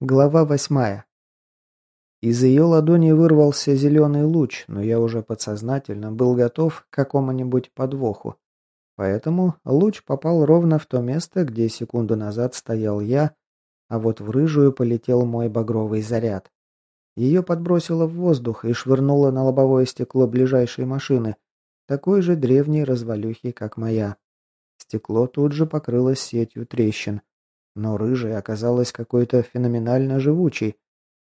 Глава восьмая. Из ее ладони вырвался зеленый луч, но я уже подсознательно был готов к какому-нибудь подвоху. Поэтому луч попал ровно в то место, где секунду назад стоял я, а вот в рыжую полетел мой багровый заряд. Ее подбросило в воздух и швырнуло на лобовое стекло ближайшей машины, такой же древней развалюхи, как моя. Стекло тут же покрылось сетью трещин. Но рыжая оказалась какой-то феноменально живучей.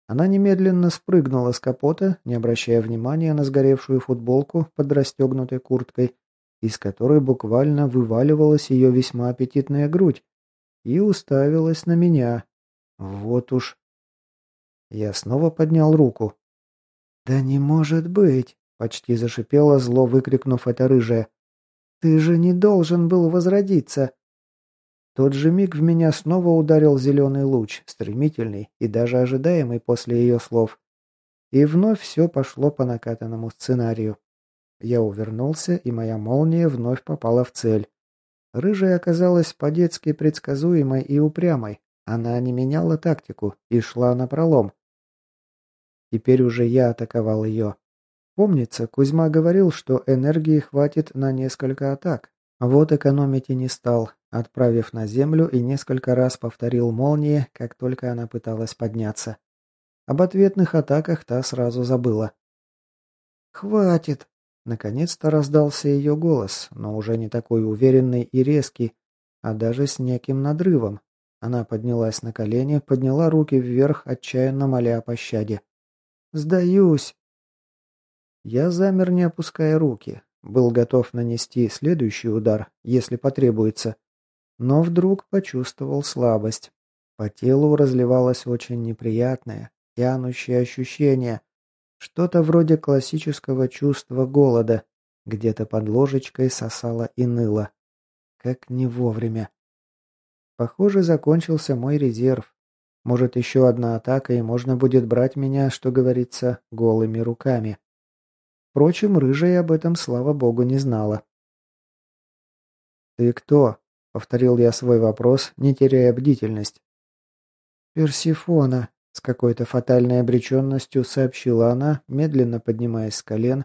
Она немедленно спрыгнула с капота, не обращая внимания на сгоревшую футболку под расстегнутой курткой, из которой буквально вываливалась ее весьма аппетитная грудь, и уставилась на меня. Вот уж. Я снова поднял руку. «Да не может быть!» — почти зашипела, зло выкрикнув это рыжая. «Ты же не должен был возродиться!» Тот же миг в меня снова ударил зеленый луч, стремительный и даже ожидаемый после ее слов. И вновь все пошло по накатанному сценарию. Я увернулся, и моя молния вновь попала в цель. Рыжая оказалась по-детски предсказуемой и упрямой. Она не меняла тактику и шла на пролом. Теперь уже я атаковал ее. Помнится, Кузьма говорил, что энергии хватит на несколько атак. Вот экономить и не стал, отправив на землю и несколько раз повторил молнии, как только она пыталась подняться. Об ответных атаках та сразу забыла. «Хватит!» Наконец-то раздался ее голос, но уже не такой уверенный и резкий, а даже с неким надрывом. Она поднялась на колени, подняла руки вверх, отчаянно моля о пощаде. «Сдаюсь!» Я замер, не опуская руки. Был готов нанести следующий удар, если потребуется, но вдруг почувствовал слабость. По телу разливалось очень неприятное, тянущее ощущение, что-то вроде классического чувства голода, где-то под ложечкой сосало и ныло. Как не вовремя. Похоже, закончился мой резерв. Может, еще одна атака, и можно будет брать меня, что говорится, голыми руками. Впрочем, рыжая об этом, слава богу, не знала. «Ты кто?» — повторил я свой вопрос, не теряя бдительность. «Персифона», — с какой-то фатальной обреченностью сообщила она, медленно поднимаясь с колен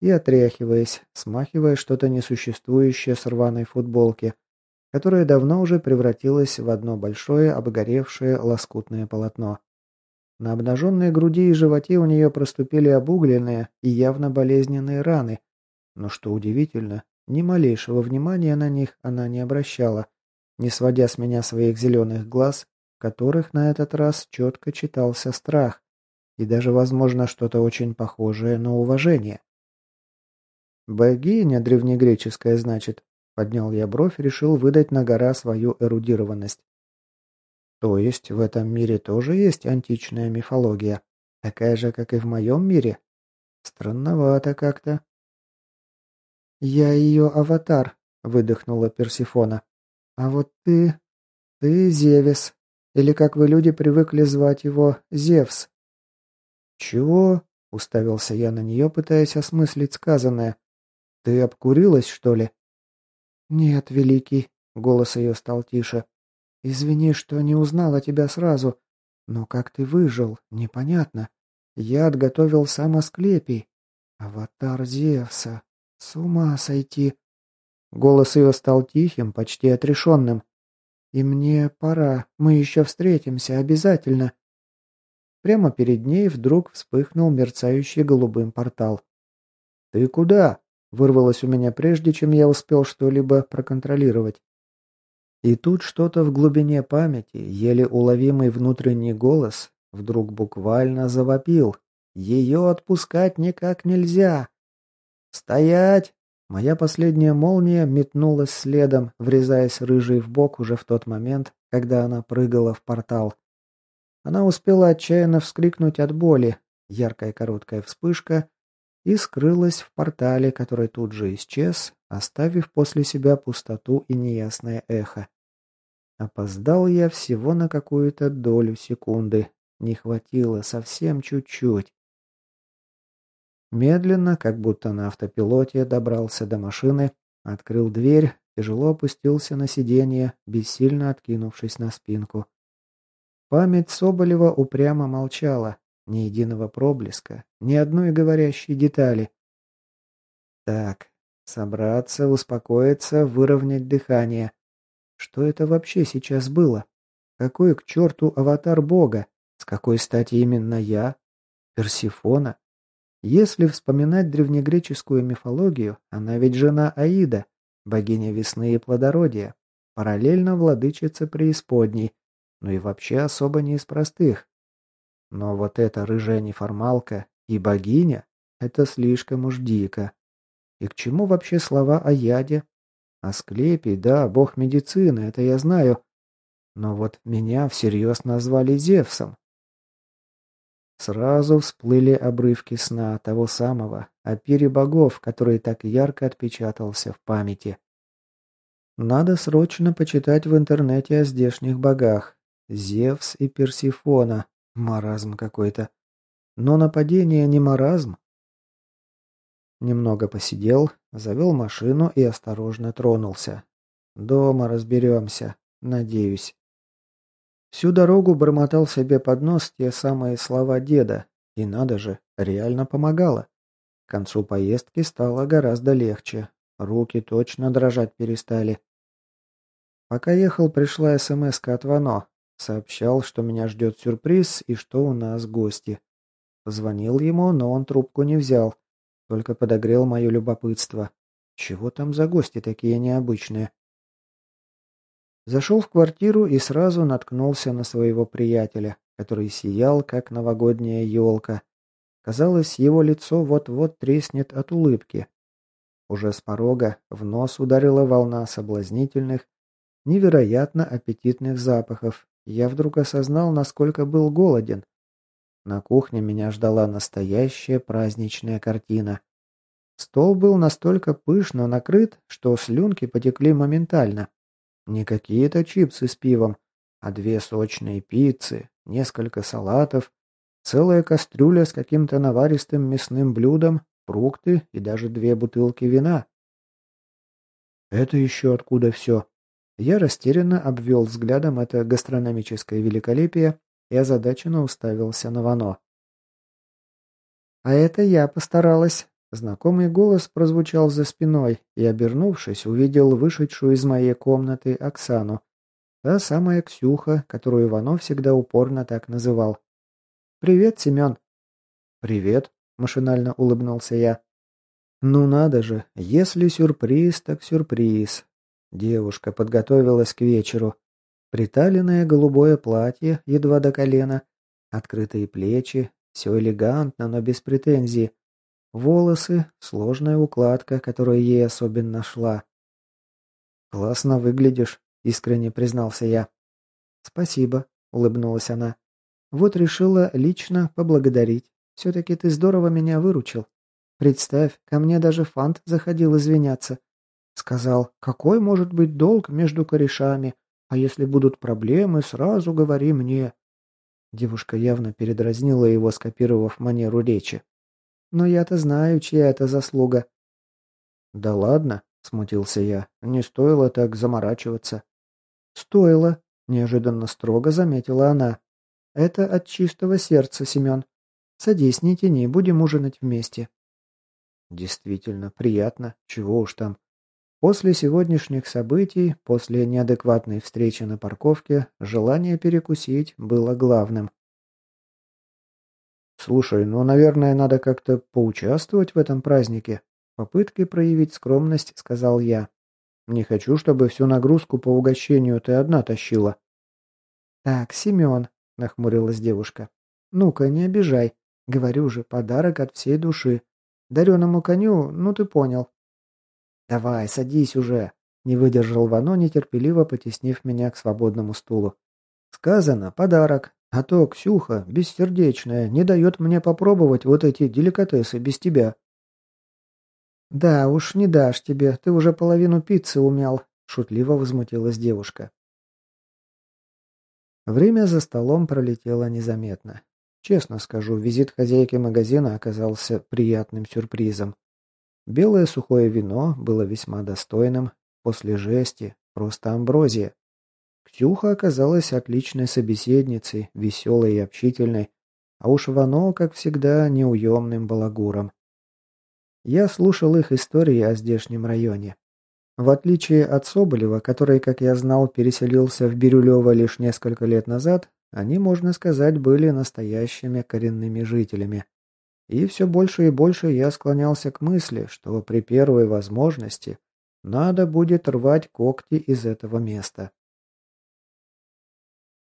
и отряхиваясь, смахивая что-то несуществующее с рваной футболки, которая давно уже превратилась в одно большое обгоревшее лоскутное полотно. На обнаженной груди и животе у нее проступили обугленные и явно болезненные раны, но, что удивительно, ни малейшего внимания на них она не обращала, не сводя с меня своих зеленых глаз, в которых на этот раз четко читался страх и даже, возможно, что-то очень похожее на уважение. «Богиня древнегреческая, значит», — поднял я бровь, решил выдать на гора свою эрудированность. То есть в этом мире тоже есть античная мифология, такая же, как и в моем мире? Странновато как-то. «Я ее аватар», — выдохнула Персифона. «А вот ты... ты Зевес. Или, как вы люди привыкли звать его, Зевс». «Чего?» — уставился я на нее, пытаясь осмыслить сказанное. «Ты обкурилась, что ли?» «Нет, Великий», — голос ее стал тише. «Извини, что не узнала тебя сразу. Но как ты выжил, непонятно. Я отготовил сам Асклепий. Аватар Зевса. С ума сойти!» Голос ее стал тихим, почти отрешенным. «И мне пора. Мы еще встретимся, обязательно». Прямо перед ней вдруг вспыхнул мерцающий голубым портал. «Ты куда?» — вырвалось у меня прежде, чем я успел что-либо проконтролировать. И тут что-то в глубине памяти, еле уловимый внутренний голос, вдруг буквально завопил. Ее отпускать никак нельзя. «Стоять!» Моя последняя молния метнулась следом, врезаясь рыжей в бок уже в тот момент, когда она прыгала в портал. Она успела отчаянно вскрикнуть от боли, яркая короткая вспышка, и скрылась в портале, который тут же исчез, оставив после себя пустоту и неясное эхо. Опоздал я всего на какую-то долю секунды. Не хватило, совсем чуть-чуть. Медленно, как будто на автопилоте, добрался до машины, открыл дверь, тяжело опустился на сиденье, бессильно откинувшись на спинку. Память Соболева упрямо молчала. Ни единого проблеска, ни одной говорящей детали. Так, собраться, успокоиться, выровнять дыхание. Что это вообще сейчас было? Какой к черту аватар бога? С какой стати именно я? Персифона? Если вспоминать древнегреческую мифологию, она ведь жена Аида, богиня весны и плодородия, параллельно владычица преисподней, ну и вообще особо не из простых. Но вот эта рыжая неформалка и богиня — это слишком уж дико. И к чему вообще слова о яде? Асклепий, да, бог медицины, это я знаю. Но вот меня всерьез назвали Зевсом. Сразу всплыли обрывки сна того самого, о пире богов, который так ярко отпечатался в памяти. Надо срочно почитать в интернете о здешних богах. Зевс и Персифона. Маразм какой-то. Но нападение не маразм. Немного посидел, завел машину и осторожно тронулся. Дома разберемся, надеюсь. Всю дорогу бормотал себе под нос те самые слова деда. И надо же, реально помогало. К концу поездки стало гораздо легче. Руки точно дрожать перестали. Пока ехал, пришла смс от Вано. Сообщал, что меня ждет сюрприз и что у нас гости. Звонил ему, но он трубку не взял. Только подогрел мое любопытство. Чего там за гости такие необычные? Зашел в квартиру и сразу наткнулся на своего приятеля, который сиял, как новогодняя елка. Казалось, его лицо вот-вот треснет от улыбки. Уже с порога в нос ударила волна соблазнительных, невероятно аппетитных запахов. Я вдруг осознал, насколько был голоден. На кухне меня ждала настоящая праздничная картина. Стол был настолько пышно накрыт, что слюнки потекли моментально. Не какие-то чипсы с пивом, а две сочные пиццы, несколько салатов, целая кастрюля с каким-то наваристым мясным блюдом, фрукты и даже две бутылки вина. Это еще откуда все? Я растерянно обвел взглядом это гастрономическое великолепие и озадаченно уставился на Вано. «А это я постаралась», Знакомый голос прозвучал за спиной, и, обернувшись, увидел вышедшую из моей комнаты Оксану. Та самая Ксюха, которую Иванов всегда упорно так называл. «Привет, Семен». «Привет», — машинально улыбнулся я. «Ну надо же, если сюрприз, так сюрприз». Девушка подготовилась к вечеру. Приталенное голубое платье, едва до колена, открытые плечи, все элегантно, но без претензий. Волосы, сложная укладка, которая ей особенно шла. «Классно выглядишь», — искренне признался я. «Спасибо», — улыбнулась она. «Вот решила лично поблагодарить. Все-таки ты здорово меня выручил. Представь, ко мне даже Фант заходил извиняться. Сказал, какой может быть долг между корешами, а если будут проблемы, сразу говори мне». Девушка явно передразнила его, скопировав манеру речи. Но я-то знаю, чья это заслуга». «Да ладно», — смутился я, — «не стоило так заморачиваться». «Стоило», — неожиданно строго заметила она. «Это от чистого сердца, Семен. Садись, не тяни, будем ужинать вместе». «Действительно, приятно. Чего уж там. После сегодняшних событий, после неадекватной встречи на парковке, желание перекусить было главным. «Слушай, ну, наверное, надо как-то поучаствовать в этом празднике». Попыткой проявить скромность, сказал я. «Не хочу, чтобы всю нагрузку по угощению ты одна тащила». «Так, Семен», — нахмурилась девушка. «Ну-ка, не обижай. Говорю же, подарок от всей души. Дареному коню, ну ты понял». «Давай, садись уже», — не выдержал Вано, нетерпеливо потеснив меня к свободному стулу. «Сказано, подарок. А то Ксюха, бессердечная, не дает мне попробовать вот эти деликатесы без тебя». «Да уж, не дашь тебе, ты уже половину пиццы умял», — шутливо возмутилась девушка. Время за столом пролетело незаметно. Честно скажу, визит хозяйки магазина оказался приятным сюрпризом. Белое сухое вино было весьма достойным, после жести просто амброзия. Ксюха оказалась отличной собеседницей, веселой и общительной, а уж Вано, как всегда, неуемным балагуром. Я слушал их истории о здешнем районе. В отличие от Соболева, который, как я знал, переселился в Бирюлево лишь несколько лет назад, они, можно сказать, были настоящими коренными жителями. И все больше и больше я склонялся к мысли, что при первой возможности надо будет рвать когти из этого места.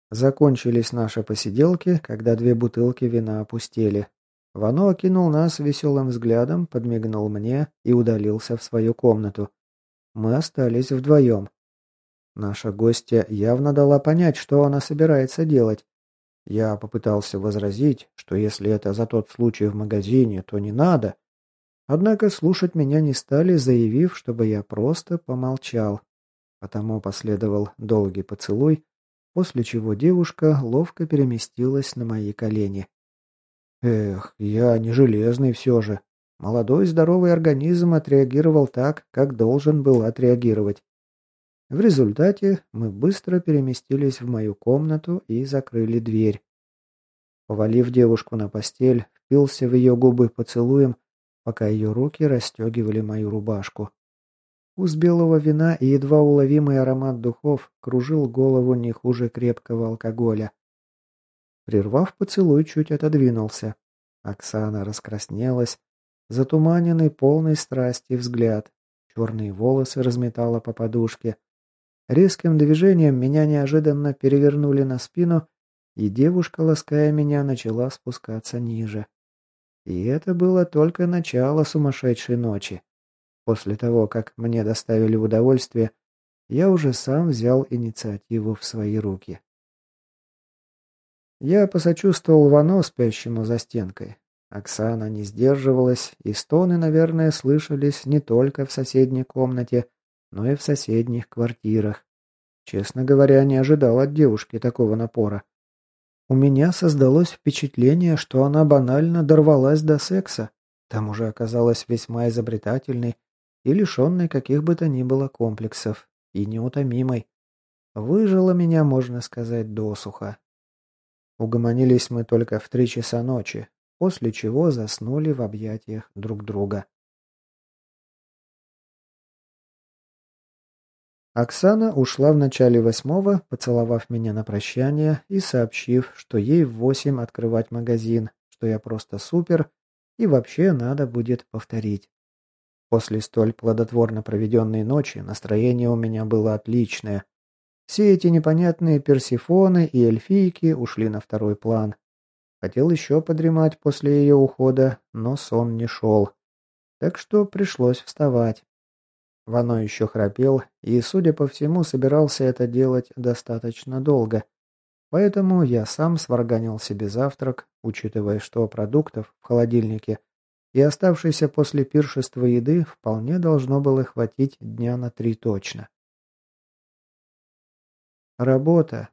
Закончились наши посиделки, когда две бутылки вина опустели. Вано окинул нас веселым взглядом, подмигнул мне и удалился в свою комнату. Мы остались вдвоем. Наша гостья явно дала понять, что она собирается делать. Я попытался возразить, что если это за тот случай в магазине, то не надо. Однако слушать меня не стали, заявив, чтобы я просто помолчал. Потому последовал долгий поцелуй, после чего девушка ловко переместилась на мои колени. Эх, я не железный все же. Молодой здоровый организм отреагировал так, как должен был отреагировать. В результате мы быстро переместились в мою комнату и закрыли дверь. Повалив девушку на постель, впился в ее губы поцелуем, пока ее руки расстегивали мою рубашку. Вкус белого вина и едва уловимый аромат духов кружил голову не хуже крепкого алкоголя. Прервав поцелуй, чуть отодвинулся. Оксана раскраснелась, затуманенный полный страсти взгляд. Черные волосы разметала по подушке. Резким движением меня неожиданно перевернули на спину, и девушка, лаская меня, начала спускаться ниже. И это было только начало сумасшедшей ночи. После того, как мне доставили удовольствие, я уже сам взял инициативу в свои руки. Я посочувствовал Вано, спящему за стенкой. Оксана не сдерживалась, и стоны, наверное, слышались не только в соседней комнате, но и в соседних квартирах. Честно говоря, не ожидал от девушки такого напора. У меня создалось впечатление, что она банально дорвалась до секса. Там уже оказалась весьма изобретательной и лишенной каких бы то ни было комплексов, и неутомимой. Выжила меня, можно сказать, досуха. Угомонились мы только в три часа ночи, после чего заснули в объятиях друг друга. Оксана ушла в начале восьмого, поцеловав меня на прощание и сообщив, что ей в восемь открывать магазин, что я просто супер и вообще надо будет повторить. После столь плодотворно проведенной ночи настроение у меня было отличное. Все эти непонятные персифоны и эльфийки ушли на второй план. Хотел еще подремать после ее ухода, но сон не шел. Так что пришлось вставать. Вано еще храпел и, судя по всему, собирался это делать достаточно долго. Поэтому я сам сварганил себе завтрак, учитывая, что продуктов в холодильнике и оставшейся после пиршества еды вполне должно было хватить дня на три точно. Работа.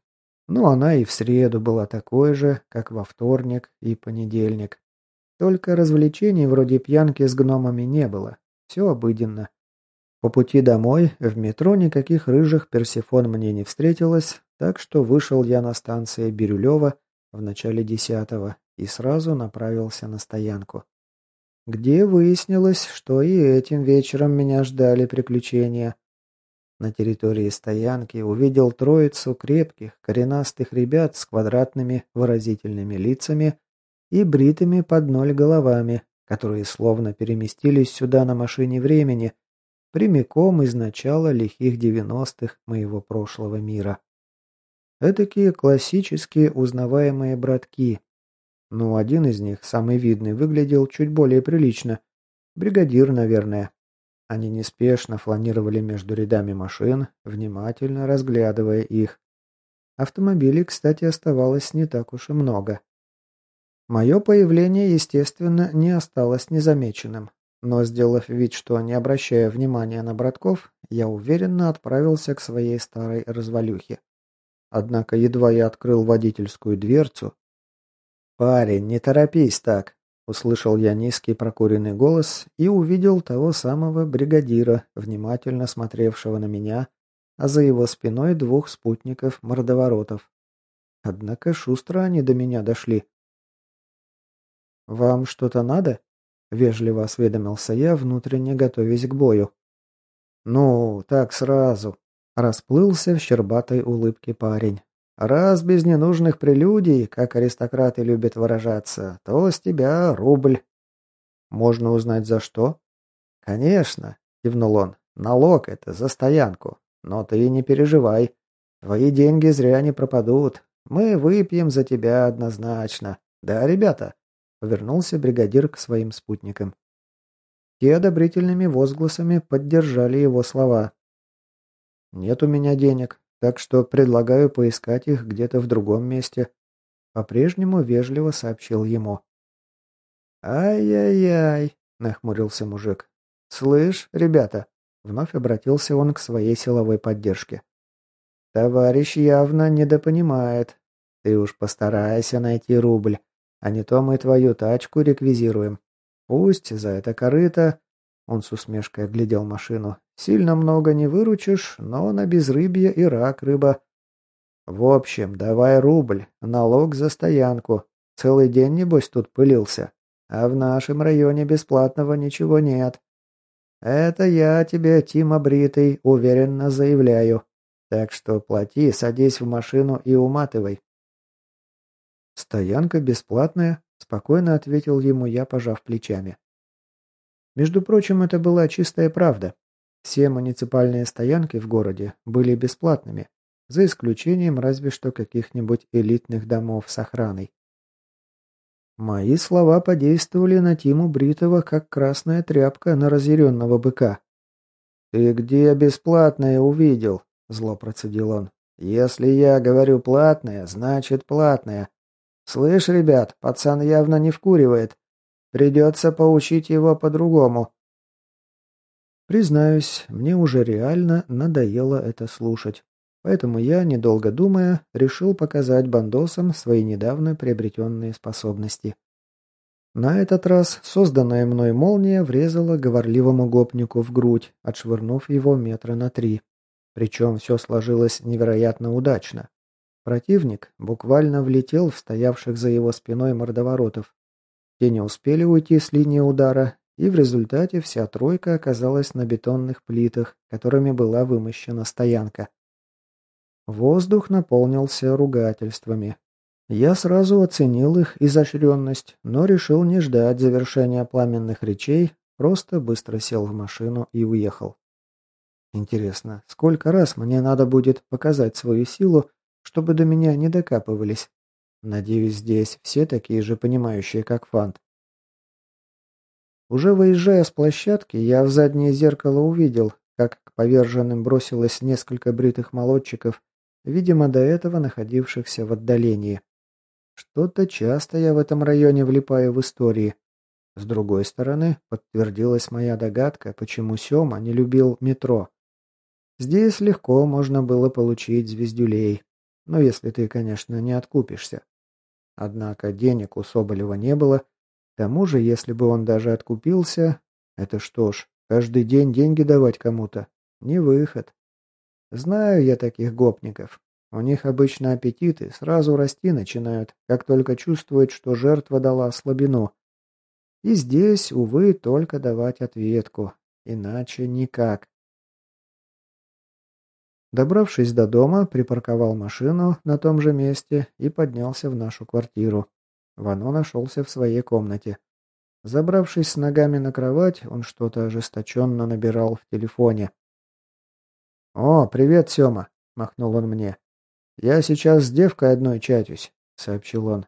Ну, она и в среду была такой же, как во вторник и понедельник. Только развлечений вроде пьянки с гномами не было. Все обыденно. По пути домой в метро никаких рыжих персифон мне не встретилось, так что вышел я на станции Бирюлева в начале десятого и сразу направился на стоянку где выяснилось, что и этим вечером меня ждали приключения. На территории стоянки увидел троицу крепких, коренастых ребят с квадратными выразительными лицами и бритыми под ноль головами, которые словно переместились сюда на машине времени, прямиком из начала лихих девяностых моего прошлого мира. Этакие классические узнаваемые братки, ну, один из них, самый видный, выглядел чуть более прилично. Бригадир, наверное. Они неспешно фланировали между рядами машин, внимательно разглядывая их. Автомобилей, кстати, оставалось не так уж и много. Мое появление, естественно, не осталось незамеченным. Но, сделав вид, что не обращая внимания на братков, я уверенно отправился к своей старой развалюхе. Однако едва я открыл водительскую дверцу, «Парень, не торопись так!» Услышал я низкий прокуренный голос и увидел того самого бригадира, внимательно смотревшего на меня, а за его спиной двух спутников-мордоворотов. Однако шустро они до меня дошли. «Вам что-то надо?» — вежливо осведомился я, внутренне готовясь к бою. «Ну, так сразу», — расплылся в щербатой улыбке парень. «Раз без ненужных прелюдий, как аристократы любят выражаться, то с тебя рубль». «Можно узнать, за что?» «Конечно», — кивнул он. «Налог это за стоянку. Но ты не переживай. Твои деньги зря не пропадут. Мы выпьем за тебя однозначно. Да, ребята?» Повернулся бригадир к своим спутникам. Те одобрительными возгласами поддержали его слова. «Нет у меня денег, так что предлагаю поискать их где-то в другом месте», по-прежнему вежливо сообщил ему. «Ай-яй-яй», — нахмурился мужик. «Слышь, ребята», — вновь обратился он к своей силовой поддержке. «Товарищ явно недопонимает. Ты уж постарайся найти рубль, а не то мы твою тачку реквизируем. Пусть за это корыто...» Он с усмешкой оглядел машину. «Сильно много не выручишь, но на безрыбье и рак рыба. В общем, давай рубль, налог за стоянку. Целый день, небось, тут пылился. А в нашем районе бесплатного ничего нет. Это я тебе, Тима Бритый, уверенно заявляю. Так что плати, садись в машину и уматывай. Стоянка бесплатная, спокойно ответил ему я, пожав плечами. Между прочим, это была чистая правда. Все муниципальные стоянки в городе были бесплатными, за исключением разве что каких-нибудь элитных домов с охраной. Мои слова подействовали на Тиму Бритова, как красная тряпка на разъяренного быка. «Ты где бесплатное увидел?» – зло процедил он. «Если я говорю платное, значит платное. Слышь, ребят, пацан явно не вкуривает. Придется поучить его по-другому». Признаюсь, мне уже реально надоело это слушать. Поэтому я, недолго думая, решил показать бандосам свои недавно приобретенные способности. На этот раз созданная мной молния врезала говорливому гопнику в грудь, отшвырнув его метра на три. Причем все сложилось невероятно удачно. Противник буквально влетел в стоявших за его спиной мордоворотов. Те не успели уйти с линии удара, и в результате вся тройка оказалась на бетонных плитах, которыми была вымощена стоянка. Воздух наполнился ругательствами. Я сразу оценил их изощренность, но решил не ждать завершения пламенных речей, просто быстро сел в машину и уехал. Интересно, сколько раз мне надо будет показать свою силу, чтобы до меня не докапывались? Надеюсь, здесь все такие же понимающие, как Фант. Уже выезжая с площадки, я в заднее зеркало увидел, как к поверженным бросилось несколько бритых молодчиков видимо, до этого находившихся в отдалении. Что-то часто я в этом районе влипаю в истории. С другой стороны, подтвердилась моя догадка, почему Сёма не любил метро. Здесь легко можно было получить звездюлей. Но если ты, конечно, не откупишься. Однако денег у Соболева не было. К тому же, если бы он даже откупился, это что ж, каждый день деньги давать кому-то. Не выход. Знаю я таких гопников. У них обычно аппетиты сразу расти начинают, как только чувствуют, что жертва дала слабину. И здесь, увы, только давать ответку. Иначе никак. Добравшись до дома, припарковал машину на том же месте и поднялся в нашу квартиру. Вано нашелся в своей комнате. Забравшись с ногами на кровать, он что-то ожесточенно набирал в телефоне. «О, привет, Сёма!» — махнул он мне. «Я сейчас с девкой одной чатюсь», — сообщил он.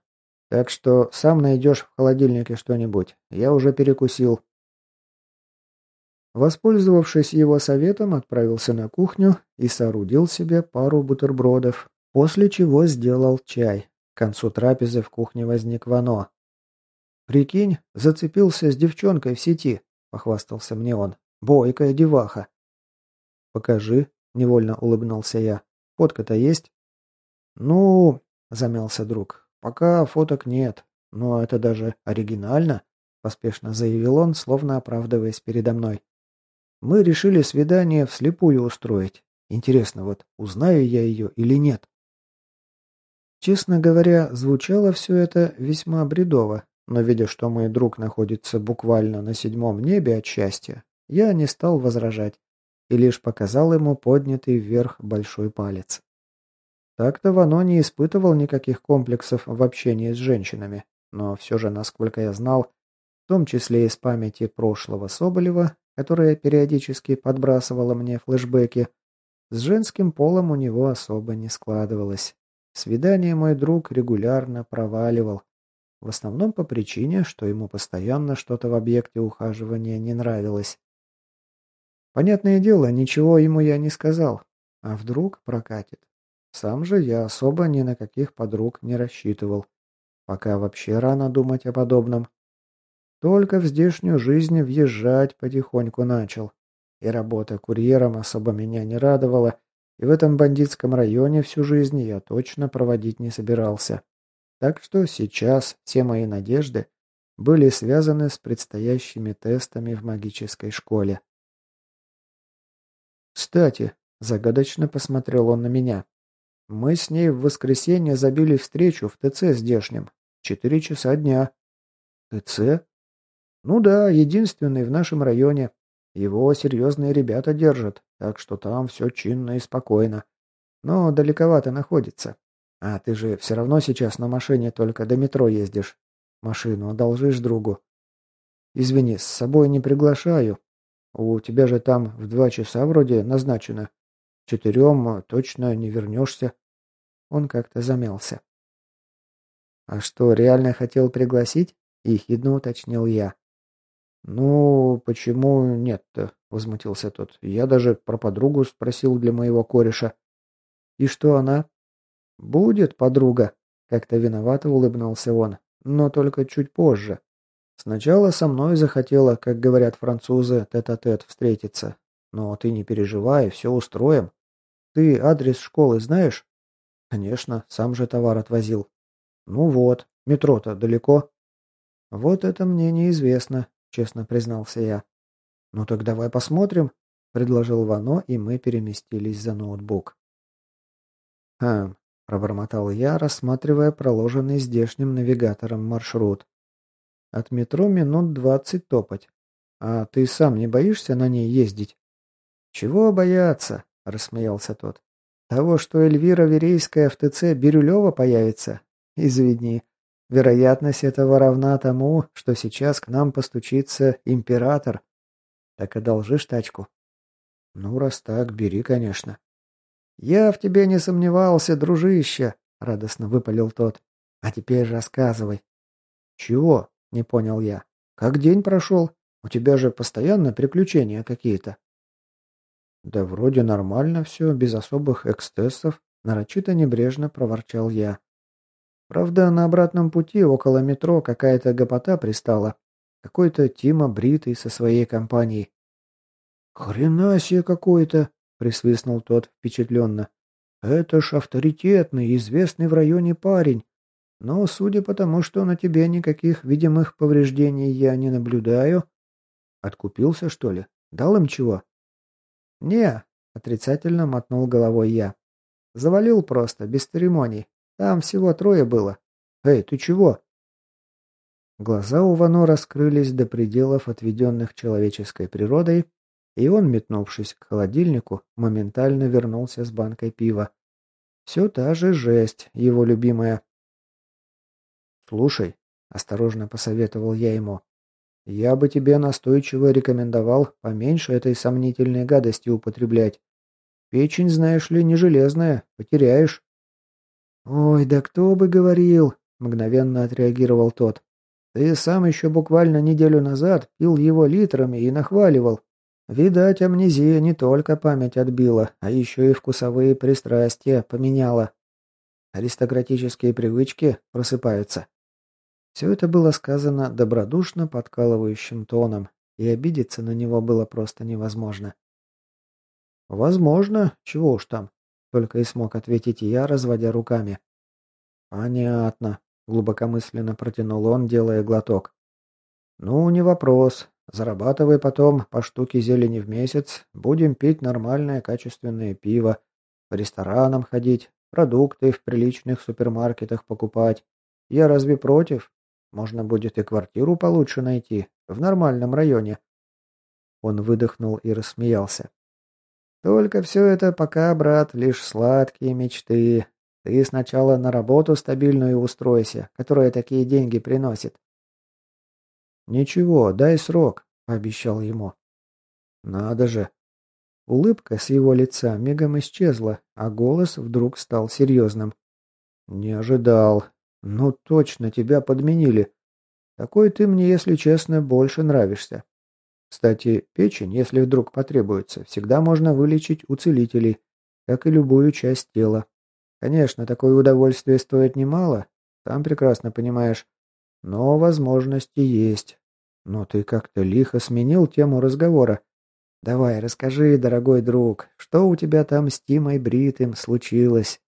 «Так что сам найдешь в холодильнике что-нибудь. Я уже перекусил». Воспользовавшись его советом, отправился на кухню и соорудил себе пару бутербродов, после чего сделал чай. К концу трапезы в кухне возник Вано. «Прикинь, зацепился с девчонкой в сети», — похвастался мне он. «Бойкая деваха». «Покажи», Невольно улыбнулся я. Фотка-то есть? Ну, замялся друг. Пока фоток нет. Но это даже оригинально, поспешно заявил он, словно оправдываясь передо мной. Мы решили свидание вслепую устроить. Интересно, вот узнаю я ее или нет? Честно говоря, звучало все это весьма бредово, но видя, что мой друг находится буквально на седьмом небе от счастья, я не стал возражать и лишь показал ему поднятый вверх большой палец. Так-то Вано не испытывал никаких комплексов в общении с женщинами, но все же, насколько я знал, в том числе из памяти прошлого Соболева, которая периодически подбрасывала мне флешбеки, с женским полом у него особо не складывалось. Свидание мой друг регулярно проваливал. В основном по причине, что ему постоянно что-то в объекте ухаживания не нравилось. Понятное дело, ничего ему я не сказал. А вдруг прокатит? Сам же я особо ни на каких подруг не рассчитывал. Пока вообще рано думать о подобном. Только в здешнюю жизнь въезжать потихоньку начал. И работа курьером особо меня не радовала, и в этом бандитском районе всю жизнь я точно проводить не собирался. Так что сейчас все мои надежды были связаны с предстоящими тестами в магической школе. «Кстати», — загадочно посмотрел он на меня, — «мы с ней в воскресенье забили встречу в ТЦ здешнем. Четыре часа дня». «ТЦ?» «Ну да, единственный в нашем районе. Его серьезные ребята держат, так что там все чинно и спокойно. Но далековато находится. А ты же все равно сейчас на машине только до метро ездишь. Машину одолжишь другу. Извини, с собой не приглашаю. У тебя же там в два часа вроде назначено. Четырем точно не вернешься. Он как-то замялся. А что, реально хотел пригласить? Ехидно уточнил я. «Ну, почему нет-то?» — возмутился тот. «Я даже про подругу спросил для моего кореша». «И что она?» «Будет подруга», — как-то виновато улыбнулся он. «Но только чуть позже. Сначала со мной захотела, как говорят французы, тет-а-тет -тет встретиться. Но ты не переживай, все устроим. Ты адрес школы знаешь?» «Конечно, сам же товар отвозил». «Ну вот, метро-то далеко?» «Вот это мне неизвестно честно признался я. «Ну так давай посмотрим», — предложил Вано, и мы переместились за ноутбук. «Хм», — пробормотал я, рассматривая проложенный здешним навигатором маршрут. «От метро минут двадцать топать. А ты сам не боишься на ней ездить?» «Чего бояться?» — рассмеялся тот. «Того, что Эльвира Верейская в ТЦ Бирюлева появится? Извини, Вероятность этого равна тому, что сейчас к нам постучится император. Так одолжишь тачку? Ну, раз так, бери, конечно. Я в тебе не сомневался, дружище, радостно выпалил тот. А теперь рассказывай. Чего? Не понял я. Как день прошел? У тебя же постоянно приключения какие-то. Да вроде нормально все, без особых эксцессов, нарочито небрежно проворчал я. Правда, на обратном пути около метро какая-то гопота пристала. Какой-то Тима Бритый со своей компанией. «Хрена себе какой-то!» — присвистнул тот впечатленно. «Это ж авторитетный, известный в районе парень. Но, судя по тому, что на тебе никаких видимых повреждений я не наблюдаю...» «Откупился, что ли? Дал им чего?» «Не», — отрицательно мотнул головой я. «Завалил просто, без церемоний. Там всего трое было. Эй, ты чего?» Глаза у Вано раскрылись до пределов, отведенных человеческой природой, и он, метнувшись к холодильнику, моментально вернулся с банкой пива. Все та же жесть, его любимая. «Слушай», — осторожно посоветовал я ему, — «я бы тебе настойчиво рекомендовал поменьше этой сомнительной гадости употреблять. Печень, знаешь ли, не железная, потеряешь». «Ой, да кто бы говорил!» — мгновенно отреагировал тот. «Ты сам еще буквально неделю назад пил его литрами и нахваливал. Видать, амнезия не только память отбила, а еще и вкусовые пристрастия поменяла. Аристократические привычки просыпаются». Все это было сказано добродушно подкалывающим тоном, и обидеться на него было просто невозможно. «Возможно, чего уж там. Только и смог ответить я, разводя руками. «Понятно», — глубокомысленно протянул он, делая глоток. «Ну, не вопрос. Зарабатывай потом по штуке зелени в месяц, будем пить нормальное качественное пиво, по ресторанам ходить, продукты в приличных супермаркетах покупать. Я разве против? Можно будет и квартиру получше найти, в нормальном районе. Он выдохнул и рассмеялся. Только все это пока, брат, лишь сладкие мечты. Ты сначала на работу стабильную устройся, которая такие деньги приносит. «Ничего, дай срок», — пообещал ему. «Надо же». Улыбка с его лица мигом исчезла, а голос вдруг стал серьезным. «Не ожидал. Ну точно, тебя подменили. Такой ты мне, если честно, больше нравишься. Кстати, печень, если вдруг потребуется, всегда можно вылечить у целителей, как и любую часть тела. Конечно, такое удовольствие стоит немало, сам прекрасно понимаешь. Но возможности есть. Но ты как-то лихо сменил тему разговора. Давай, расскажи, дорогой друг, что у тебя там с Тимой Бритым случилось?»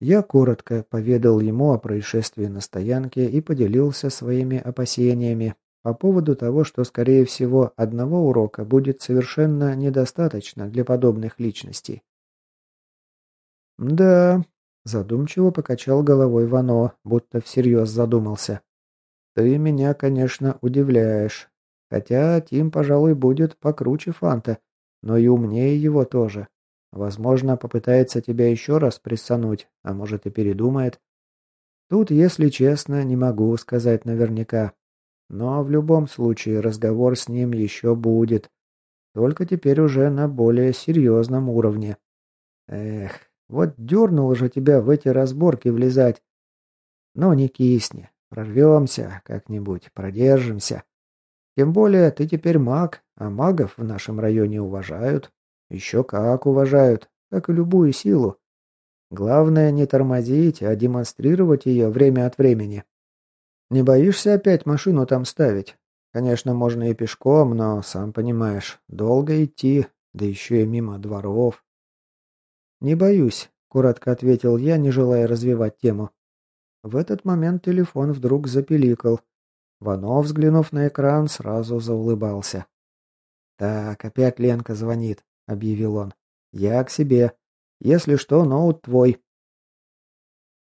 Я коротко поведал ему о происшествии на стоянке и поделился своими опасениями по поводу того, что, скорее всего, одного урока будет совершенно недостаточно для подобных личностей. «Да, Задумчиво покачал головой Вано, будто всерьез задумался. «Ты меня, конечно, удивляешь. Хотя Тим, пожалуй, будет покруче Фанта, но и умнее его тоже. Возможно, попытается тебя еще раз прессануть, а может и передумает. Тут, если честно, не могу сказать наверняка. Но в любом случае разговор с ним еще будет. Только теперь уже на более серьезном уровне. Эх, вот дернуло же тебя в эти разборки влезать. Но не кисни. Прорвемся как-нибудь, продержимся. Тем более ты теперь маг, а магов в нашем районе уважают. Еще как уважают, как и любую силу. Главное не тормозить, а демонстрировать ее время от времени. Не боишься опять машину там ставить? Конечно, можно и пешком, но, сам понимаешь, долго идти, да еще и мимо дворов. «Не боюсь», — коротко ответил я, не желая развивать тему. В этот момент телефон вдруг запиликал. Вано, взглянув на экран, сразу заулыбался. «Так, опять Ленка звонит», — объявил он. «Я к себе. Если что, ноут твой».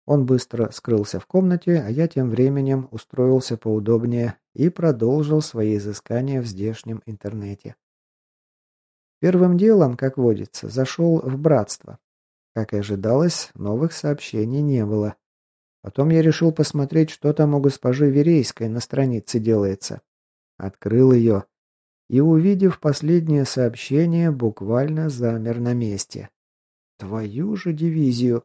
Он быстро скрылся в комнате, а я тем временем устроился поудобнее и продолжил свои изыскания в здешнем интернете. Первым делом, как водится, зашел в братство. Как и ожидалось, новых сообщений не было. Потом я решил посмотреть, что там у госпожи Верейской на странице делается. Открыл ее и, увидев последнее сообщение, буквально замер на месте. Твою же дивизию!